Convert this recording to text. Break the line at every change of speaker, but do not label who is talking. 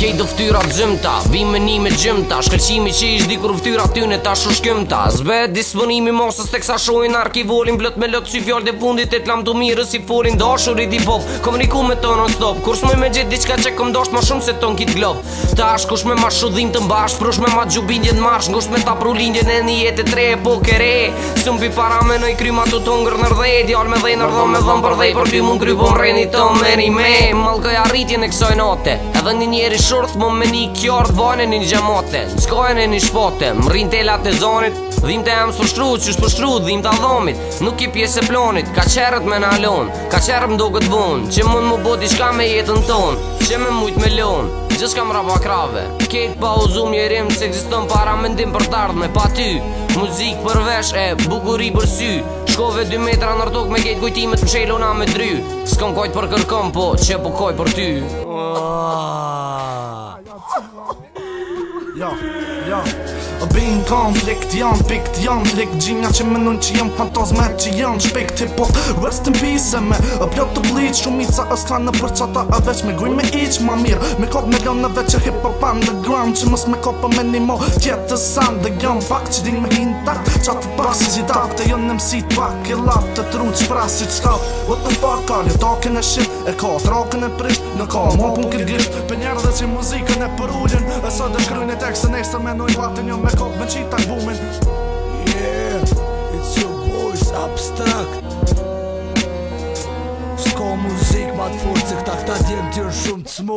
Kej do ftyra të zymta, vi me një me gjymta Shkëllqimi që ish dikur ftyra të në ta shushkymta Zbe, disponimi mosës të kësa shojnë Arki volin blët me lëtë si fjallë dhe fundit E të lamë të mirë si forin Dashurit i di pop, komuniku me të stop Kur s'moj me gjithë diqka që këm dosht Ma shumë se ton në kitë glop Ta është kush me ma shudhim të mbash Prush me ma gjubindjen marsh Ngush me ta pru lindjen e një jetë tre e po kere Sëm pi para me në kryma të të ngërë nërdhe Djal me dhej nërdhe me dhëm përdhej Për ty mund krybo më rejni të me Malkoj arritjen e kësoj note Edhe një njeri shurth më me një kjarë e një gjemote Skojnë e një shpote, më rinë telat e zonit Dhim të jam sërshru, që shpërshru, dhim të adhomit Nuk i pjesë e plonit, ka qerët me nalon Ka qerët më do këtë vonë, që mund më bodi shka me jetën tonë Që me mujt me lonë, që s'kam rapa krave Kejt pa u zumë një rimë, që egziston para mendim për tardhme Pa ty, muzik për vesh e buguri për sy Shkove 2 metra në rëtok me kejt kujtimet më shelona me dry S'kom për kërkom, po që po koj për ty
oh. bin kan Lekt jan, pikt jan, lekt gjinja që më nën që jem Fantazme që jan, shpekt hip po, hop Rest in peace e me, e pjot të bleach Shumica e slan në qata e veç Me guj me iq ma mirë, me kop me gjon në veç E hip hop underground, që mës me kop e me një mo Tjetë të sand, dhe gjon pak që din me hin takt Qa të pak si zi takt, e jon në msi të pak E lap të tru që pra si të skap What the fuck, kar jo takin e shit E ka, trakin e prisht, në ka, mo pun kët grisht Për njerë dhe që muzikën e për ullin E sot dhe shkryjnë i tekst e nejse me nuj batin jo me kop Бог, значи так бумен Yeah, it's your voice, abstract. Sko Musik, man fühlt sich nach dem Tür schon zum